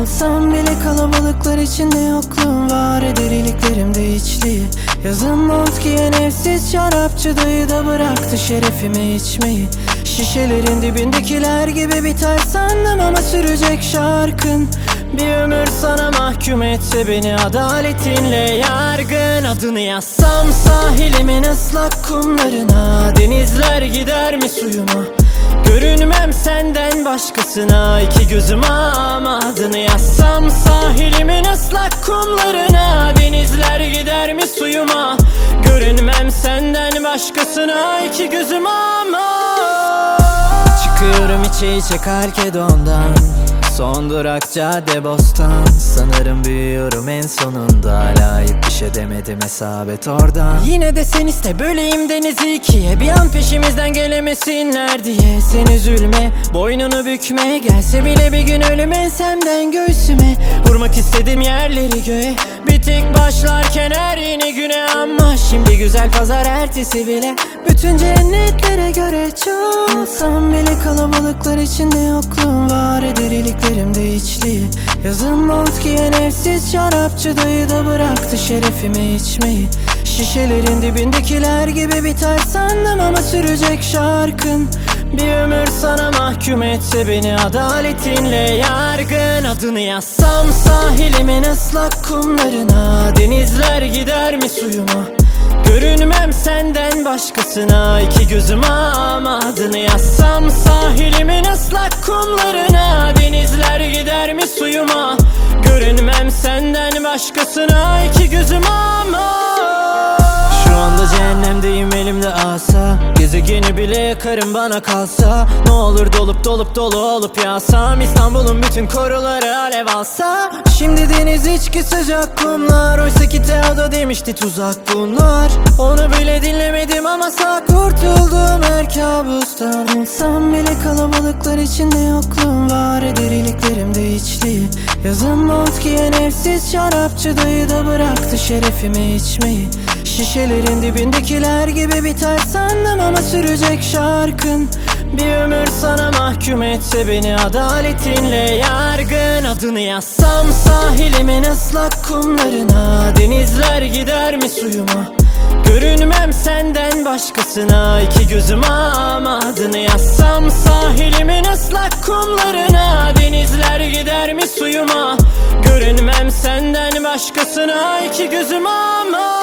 Olsam bile kalabalıklar içinde yokluğum var. Eder iliklerimde içliği Yazın mont giyen evsiz da bıraktı şerefime içmeyi. Şişelerin dibindekiler gibi biter sandım ama sürecek şarkın. Bir ömür sana mahkum etse beni adaletinle yargın. Adını yazsam sahilimin ıslak kumlarına Denizler gider mi suyuma başkasına iki gözüm ama adını yazsam Sahilimin ıslak kumlarına Denizler gider mi suyuma? Görünmem senden başkasına iki gözüm ama. Çıkıyorum içe içe Kalkedon'dan Son durak cadde bostan. Sanırım büyüyorum en sonunda. Hala hiçbir şey demedim hesabet oradan. Yine de sen iste böleyim denizi ikiye. Bir an peşimizden gelemesinler diye. Sen üzülme boynunu bükme. Gelse bile bir gün ölüm ensemden göğsüme. Vurmak istedim yerleri göğe. Bitik başlarken her yeni güne Ama şimdi güzel pazar ertesi bile. Bütün cennetlere göre çok. Olsam bile kalabalıklar içinde yokluğum var. Eder iliklerimde içliği Yazın mont giyen evsiz şarapçı dayı da bıraktı şerefime içmeyi. Şişelerin dibindekiler gibi biter sandım ama sürecek şarkın. Bir ömür sana mahkum etse beni adaletinle yargın. Adını yazsam sahilimin ıslak kumlarına Denizler gider mi suyuma başkasına iki gözüm ama adını yazsam Sahilimin ıslak kumlarına Denizler gider mi suyuma? Görünmem senden başkasına iki gözüm ama cehennemdeyim elimde asa. Gezegeni bile yakarım bana kalsa. Ne olur dolup dolup dolu olup yağsam İstanbul'un bütün koruları alev alsa. Şimdi deniz içki sıcak kumlar. Oysa ki Teodo demişti tuzak bunlar. Onu bile dinlemedim ama sağ kurtuldum. Her kabustan İnsan bile kalabalıklar içinde yokluğum var. Eder iliklerimde içliği Yazın mont giyen evsiz şarapçı dayı da bıraktı şerefime içmeyi Şişelerin dibindekiler gibi biter sandım ama sürecek şarkın Bir ömür sana mahkum etse beni adaletinle yargın. Adını yazsam sahilimin ıslak kumlarına Denizler gider mi suyuma? Görünmem senden başkasına iki gözüm ama adını yazsam Sahilimin ıslak kumlarına Denizler gider mi suyuma? Görünmem senden başkasına iki gözüm ama